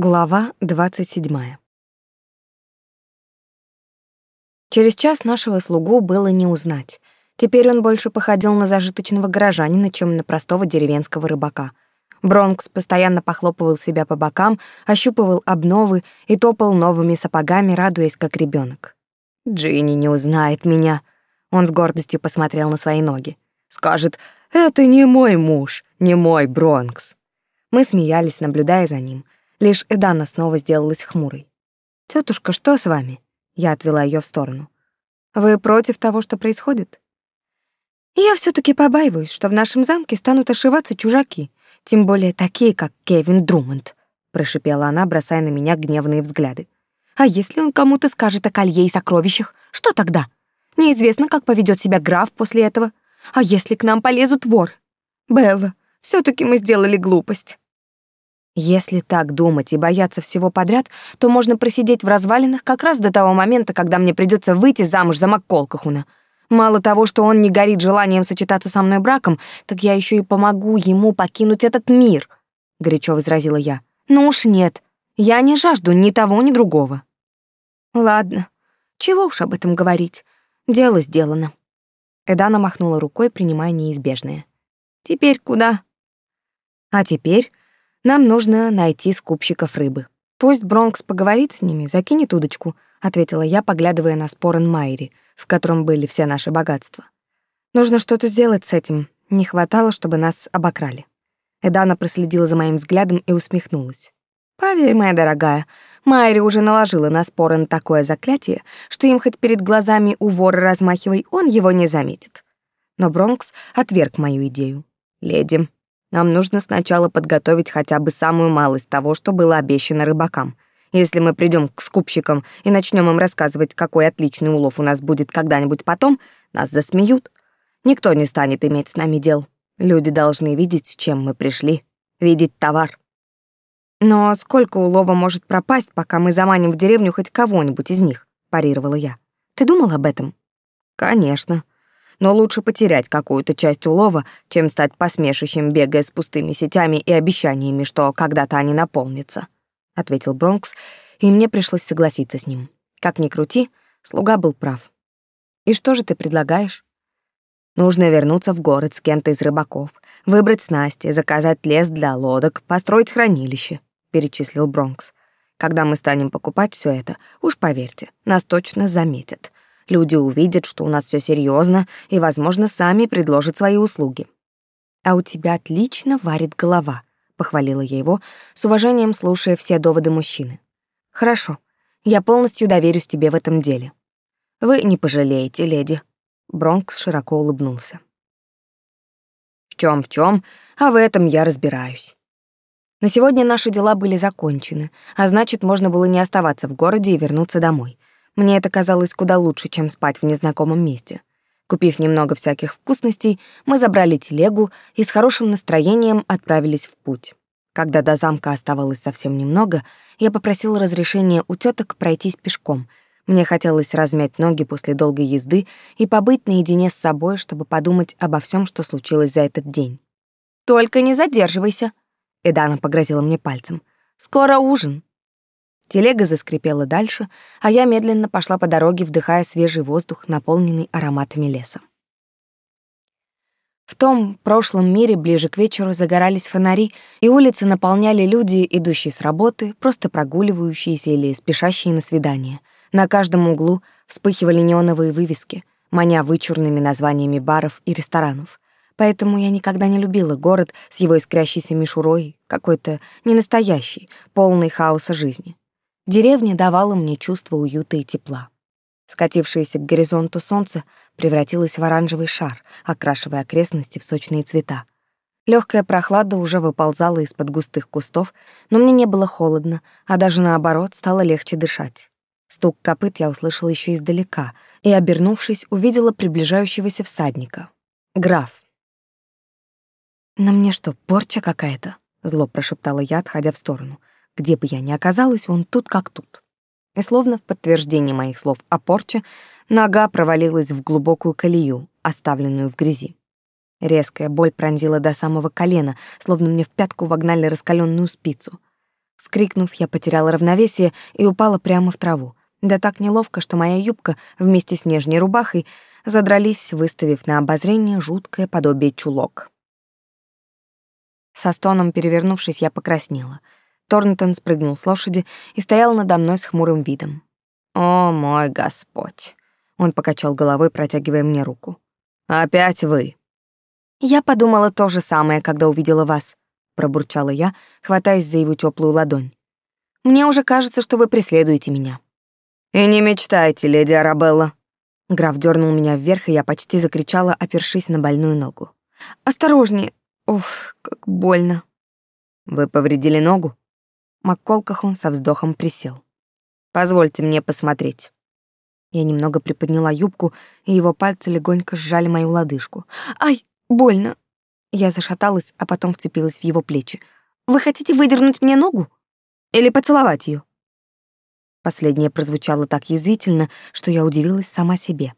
Глава 27. Через час нашего слугу было не узнать. Теперь он больше походил на зажиточного горожанина, чем на простого деревенского рыбака. Бронкс постоянно похлопывал себя по бокам, ощупывал обновы и топал новыми сапогами, радуясь как ребенок. «Джинни не узнает меня», — он с гордостью посмотрел на свои ноги. «Скажет, это не мой муж, не мой Бронкс». Мы смеялись, наблюдая за ним — Лишь Эдана снова сделалась хмурой. Тетушка, что с вами?» Я отвела ее в сторону. «Вы против того, что происходит?» «Я все таки побаиваюсь, что в нашем замке станут ошиваться чужаки, тем более такие, как Кевин Друмонд», — прошипела она, бросая на меня гневные взгляды. «А если он кому-то скажет о колье и сокровищах, что тогда? Неизвестно, как поведет себя граф после этого. А если к нам полезут воры? Белла, все таки мы сделали глупость». Если так думать и бояться всего подряд, то можно просидеть в развалинах как раз до того момента, когда мне придется выйти замуж за Макколкахуна. Мало того, что он не горит желанием сочетаться со мной браком, так я еще и помогу ему покинуть этот мир, — горячо возразила я. Ну уж нет, я не жажду ни того, ни другого. Ладно, чего уж об этом говорить. Дело сделано. Эдана махнула рукой, принимая неизбежное. Теперь куда? А теперь нам нужно найти скупщиков рыбы. Пусть Бронкс поговорит с ними, закинет удочку, ответила я, поглядывая на спорен Майри, в котором были все наши богатства. Нужно что-то сделать с этим. Не хватало, чтобы нас обокрали. Эдана проследила за моим взглядом и усмехнулась. Поверь, моя дорогая, Майри уже наложила на Спорен такое заклятие, что им хоть перед глазами у вора размахивай, он его не заметит. Но Бронкс отверг мою идею. Леди, нам нужно сначала подготовить хотя бы самую малость того, что было обещано рыбакам. Если мы придем к скупщикам и начнем им рассказывать, какой отличный улов у нас будет когда-нибудь потом, нас засмеют. Никто не станет иметь с нами дел. Люди должны видеть, с чем мы пришли, видеть товар. Но сколько улова может пропасть, пока мы заманим в деревню хоть кого-нибудь из них, парировала я. Ты думал об этом? Конечно но лучше потерять какую-то часть улова, чем стать посмешищем, бегая с пустыми сетями и обещаниями, что когда-то они наполнятся», — ответил Бронкс, и мне пришлось согласиться с ним. Как ни крути, слуга был прав. «И что же ты предлагаешь?» «Нужно вернуться в город с кем-то из рыбаков, выбрать снасти, заказать лес для лодок, построить хранилище», — перечислил Бронкс. «Когда мы станем покупать все это, уж поверьте, нас точно заметят». Люди увидят, что у нас все серьезно, и, возможно, сами предложат свои услуги. А у тебя отлично варит голова, похвалила я его, с уважением слушая все доводы мужчины. Хорошо. Я полностью доверюсь тебе в этом деле. Вы не пожалеете, леди. Бронкс широко улыбнулся. В чем в чем, а в этом я разбираюсь. На сегодня наши дела были закончены, а значит, можно было не оставаться в городе и вернуться домой. Мне это казалось куда лучше, чем спать в незнакомом месте. Купив немного всяких вкусностей, мы забрали телегу и с хорошим настроением отправились в путь. Когда до замка оставалось совсем немного, я попросила разрешения у теток пройтись пешком. Мне хотелось размять ноги после долгой езды и побыть наедине с собой, чтобы подумать обо всем, что случилось за этот день. «Только не задерживайся», — Эдана погрозила мне пальцем. «Скоро ужин». Телега заскрипела дальше, а я медленно пошла по дороге, вдыхая свежий воздух, наполненный ароматами леса. В том прошлом мире ближе к вечеру загорались фонари, и улицы наполняли люди, идущие с работы, просто прогуливающиеся или спешащие на свидание. На каждом углу вспыхивали неоновые вывески, маня вычурными названиями баров и ресторанов. Поэтому я никогда не любила город с его искрящейся мишурой, какой-то ненастоящий, полный хаоса жизни. Деревня давала мне чувство уюта и тепла. Скатившееся к горизонту солнце превратилось в оранжевый шар, окрашивая окрестности в сочные цвета. Легкая прохлада уже выползала из-под густых кустов, но мне не было холодно, а даже наоборот, стало легче дышать. Стук копыт я услышала еще издалека и, обернувшись, увидела приближающегося всадника. Граф. «На мне что, порча какая-то?» — зло прошептала я, отходя в сторону. Где бы я ни оказалась, он тут как тут. И словно в подтверждение моих слов о порче, нога провалилась в глубокую колею, оставленную в грязи. Резкая боль пронзила до самого колена, словно мне в пятку вогнали раскаленную спицу. Вскрикнув, я потеряла равновесие и упала прямо в траву. Да так неловко, что моя юбка вместе с нижней рубахой задрались, выставив на обозрение жуткое подобие чулок. Со стоном перевернувшись, я покраснела. Торнтон спрыгнул с лошади и стоял надо мной с хмурым видом. «О, мой Господь!» Он покачал головой, протягивая мне руку. «Опять вы!» «Я подумала то же самое, когда увидела вас», — пробурчала я, хватаясь за его теплую ладонь. «Мне уже кажется, что вы преследуете меня». «И не мечтайте, леди Арабелла». Граф дернул меня вверх, и я почти закричала, опершись на больную ногу. «Осторожнее! Ух, как больно!» «Вы повредили ногу?» Макколкахон со вздохом присел. «Позвольте мне посмотреть». Я немного приподняла юбку, и его пальцы легонько сжали мою лодыжку. «Ай, больно!» Я зашаталась, а потом вцепилась в его плечи. «Вы хотите выдернуть мне ногу? Или поцеловать ее? Последнее прозвучало так язвительно, что я удивилась сама себе.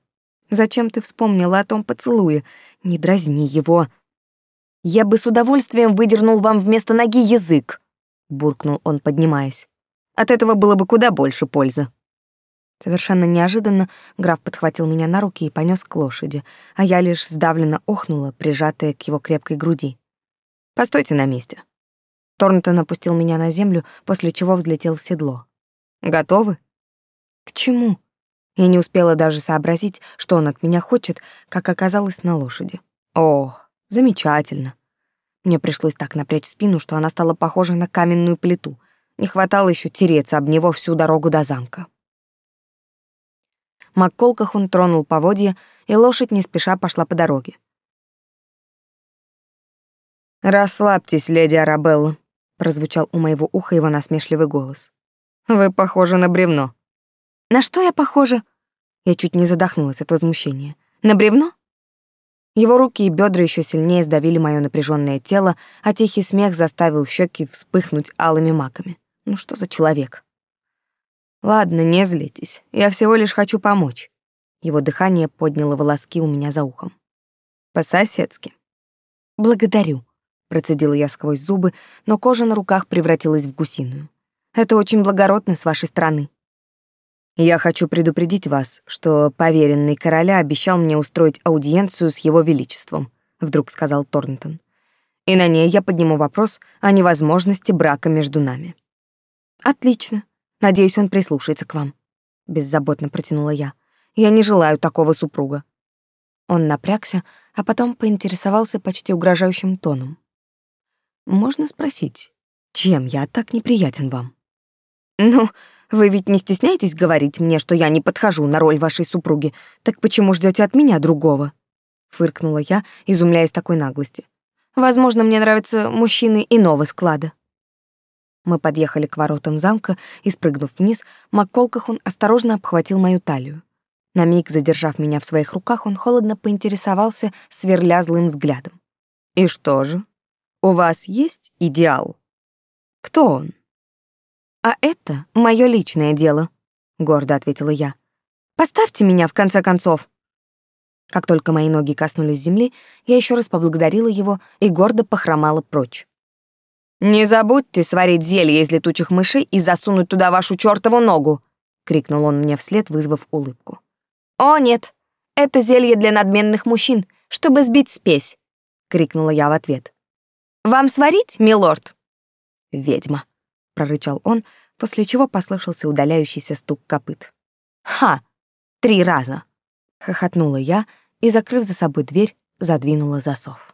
«Зачем ты вспомнила о том поцелуе? Не дразни его!» «Я бы с удовольствием выдернул вам вместо ноги язык!» — буркнул он, поднимаясь. «От этого было бы куда больше пользы!» Совершенно неожиданно граф подхватил меня на руки и понес к лошади, а я лишь сдавленно охнула, прижатая к его крепкой груди. «Постойте на месте». Торнтон опустил меня на землю, после чего взлетел в седло. «Готовы?» «К чему?» Я не успела даже сообразить, что он от меня хочет, как оказалось на лошади. «О, замечательно!» Мне пришлось так напрячь спину, что она стала похожа на каменную плиту. Не хватало еще тереться об него всю дорогу до замка. Макколках он тронул поводья, и лошадь не спеша пошла по дороге. «Расслабьтесь, леди Арабелла», — прозвучал у моего уха его насмешливый голос. «Вы похожи на бревно». «На что я похожа?» Я чуть не задохнулась от возмущения. «На бревно?» Его руки и бедра еще сильнее сдавили мое напряженное тело, а тихий смех заставил щеки вспыхнуть алыми маками. Ну что за человек? Ладно, не злитесь. Я всего лишь хочу помочь. Его дыхание подняло волоски у меня за ухом. По-соседски. Благодарю, процедила я сквозь зубы, но кожа на руках превратилась в гусиную. Это очень благородно с вашей стороны. Я хочу предупредить вас, что поверенный короля обещал мне устроить аудиенцию с его величеством, вдруг сказал Торнтон. И на ней я подниму вопрос о невозможности брака между нами. Отлично. Надеюсь, он прислушается к вам. Беззаботно протянула я. Я не желаю такого супруга. Он напрягся, а потом поинтересовался почти угрожающим тоном. Можно спросить, чем я так неприятен вам? Ну, вы ведь не стесняетесь говорить мне, что я не подхожу на роль вашей супруги, так почему ждете от меня другого? Фыркнула я, изумляясь такой наглости. Возможно, мне нравятся мужчины иного склада. Мы подъехали к воротам замка и, спрыгнув вниз, Макколкахун осторожно обхватил мою талию. На миг задержав меня в своих руках, он холодно поинтересовался, сверля злым взглядом. «И что же? У вас есть идеал? Кто он?» «А это мое личное дело», — гордо ответила я. «Поставьте меня, в конце концов». Как только мои ноги коснулись земли, я еще раз поблагодарила его и гордо похромала прочь. «Не забудьте сварить зелье из летучих мышей и засунуть туда вашу чёртову ногу!» — крикнул он мне вслед, вызвав улыбку. «О, нет, это зелье для надменных мужчин, чтобы сбить спесь!» — крикнула я в ответ. «Вам сварить, милорд?» «Ведьма!» — прорычал он, после чего послышался удаляющийся стук копыт. «Ха! Три раза!» — хохотнула я и, закрыв за собой дверь, задвинула засов.